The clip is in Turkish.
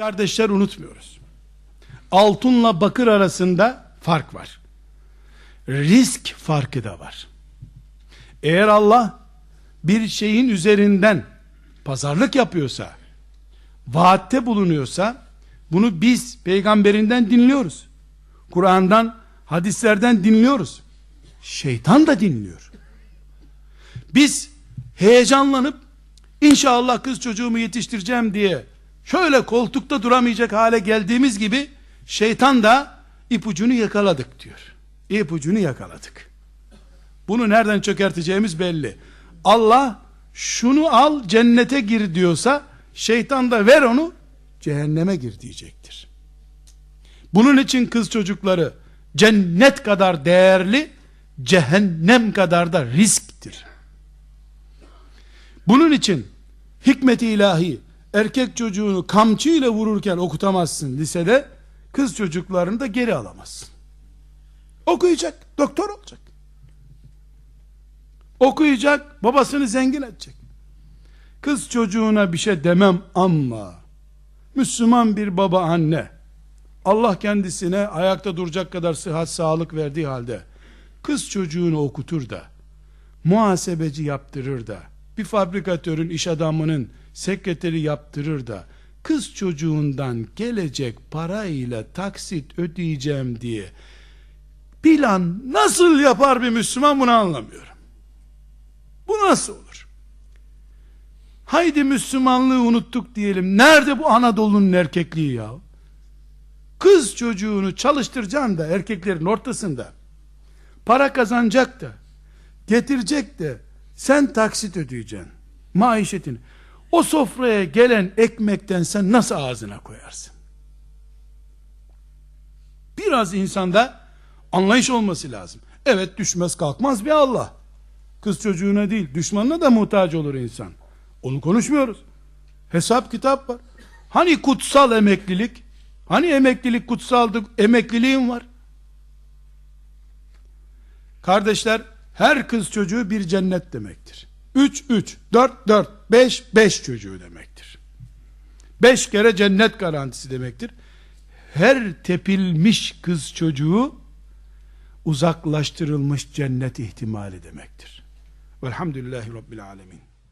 Kardeşler unutmuyoruz. Altınla bakır arasında fark var. Risk farkı da var. Eğer Allah bir şeyin üzerinden pazarlık yapıyorsa, vaatte bulunuyorsa, bunu biz peygamberinden dinliyoruz. Kur'an'dan, hadislerden dinliyoruz. Şeytan da dinliyor. Biz heyecanlanıp inşallah kız çocuğumu yetiştireceğim diye şöyle koltukta duramayacak hale geldiğimiz gibi şeytan da ipucunu yakaladık diyor. İpucunu yakaladık. Bunu nereden çökerteceğimiz belli. Allah şunu al cennete gir diyorsa şeytan da ver onu cehenneme gir diyecektir. Bunun için kız çocukları cennet kadar değerli, cehennem kadar da risktir. Bunun için hikmeti ilahi erkek çocuğunu kamçıyla vururken okutamazsın lisede, kız çocuklarını da geri alamazsın. Okuyacak, doktor olacak. Okuyacak, babasını zengin edecek. Kız çocuğuna bir şey demem ama Müslüman bir baba anne Allah kendisine ayakta duracak kadar sıhhat sağlık verdiği halde kız çocuğunu okutur da muhasebeci yaptırır da bir fabrikatörün iş adamının sekreteri yaptırır da kız çocuğundan gelecek parayla taksit ödeyeceğim diye plan nasıl yapar bir Müslüman bunu anlamıyorum. Bu nasıl olur? Haydi Müslümanlığı unuttuk diyelim. Nerede bu Anadolu'nun erkekliği ya? Kız çocuğunu çalıştıracaksın da erkeklerin ortasında. Para kazanacak da getirecek de sen taksit ödeyeceksin. Maişetini. O sofraya gelen ekmekten sen nasıl ağzına koyarsın? Biraz insanda anlayış olması lazım. Evet düşmez kalkmaz bir Allah. Kız çocuğuna değil düşmanına da muhtaç olur insan. Onu konuşmuyoruz. Hesap kitap var. Hani kutsal emeklilik? Hani emeklilik kutsaldı? Emekliliğin var. Kardeşler her kız çocuğu bir cennet demektir. 3 3 4 4 5 5 çocuğu demektir. 5 kere cennet garantisi demektir. Her tepilmiş kız çocuğu uzaklaştırılmış cennet ihtimali demektir. Velhamdülillahi Rabbil Alemin.